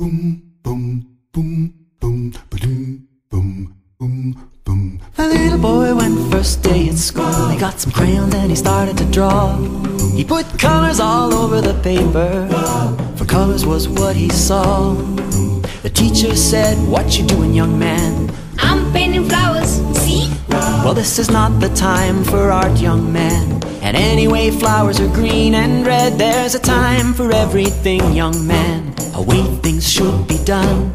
The little boy went first day at school. He got some crayons and he started to draw. He put colors all over the paper, for colors was what he saw. The teacher said, What you doing, young man? I'm painting flowers, see? Well, this is not the time for art, young man. And anyway, flowers are green and red. There's a time for everything, young man. A way things should be done.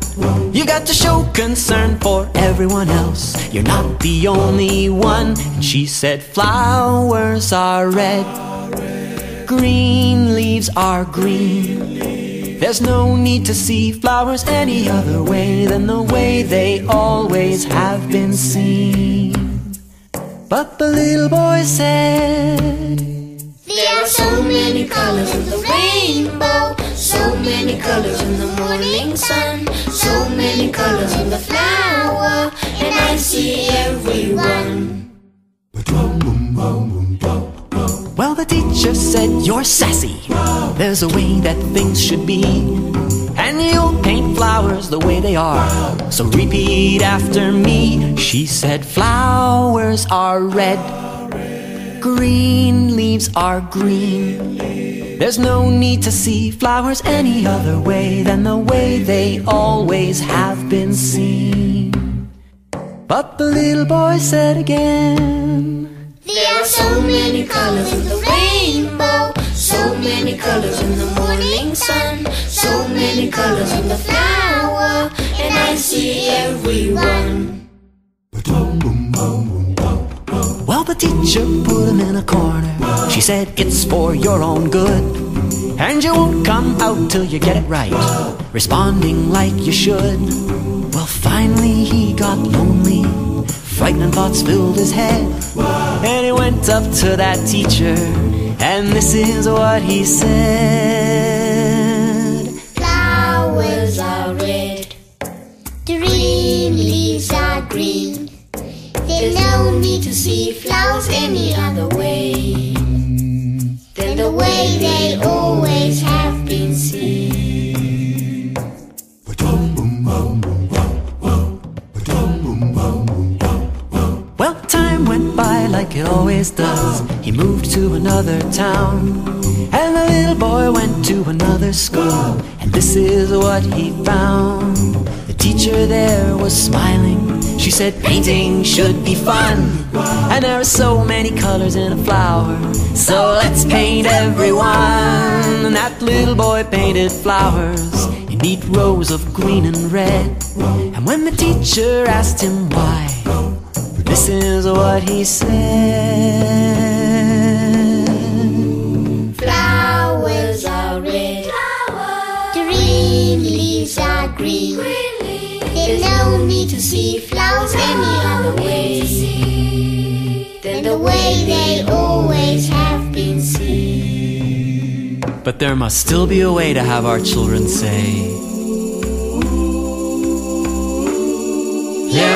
You got to show concern for everyone else. You're not the only one. And she said, Flowers are red, green leaves are green. There's no need to see flowers any other way than the way they always have been seen. But the little boy said, There are so many colors in the rainbow, so many colors in the morning sun, so many colors in the flower, and I see everyone. The teacher said, You're sassy. There's a way that things should be. And you'll paint flowers the way they are. So repeat after me. She said, Flowers are red, green leaves are green. There's no need to see flowers any other way than the way they always have been seen. But the little boy said again, There are so many colors in the rainbow, so many colors in the morning sun, so many colors in the flower, and I see everyone. Well, the teacher put him in a corner. She said, It's for your own good. And you won't come out till you get it right. Responding like you should. Well, finally he got lonely. Frightening thoughts filled his head. And he went up to that teacher. And this is what he said. Flowers are red, green leaves are green. There's no need to see flowers any other way than the way they like it always does. He moved to another town. And the little boy went to another school. And this is what he found. The teacher there was smiling. She said, Painting should be fun. And there are so many colors in a flower. So let's paint everyone. And that little boy painted flowers in neat rows of green and red. And when the teacher asked him why, this is what he said. Flowers are red, green leaves are green. There's no need to see flowers any other way than the way they always have been seen. But there must still be a way to have our children say,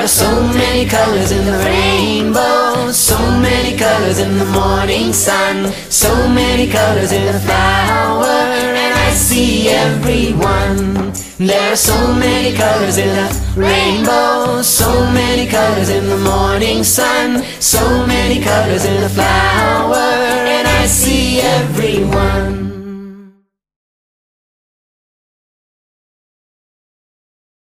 so many colors in the rainbow, so many colors in the morning sun, so many colors in a flower, and I see everyone. There are so many colors in a rainbow, so many colors in the morning sun, so many colors in a flower, and I see everyone.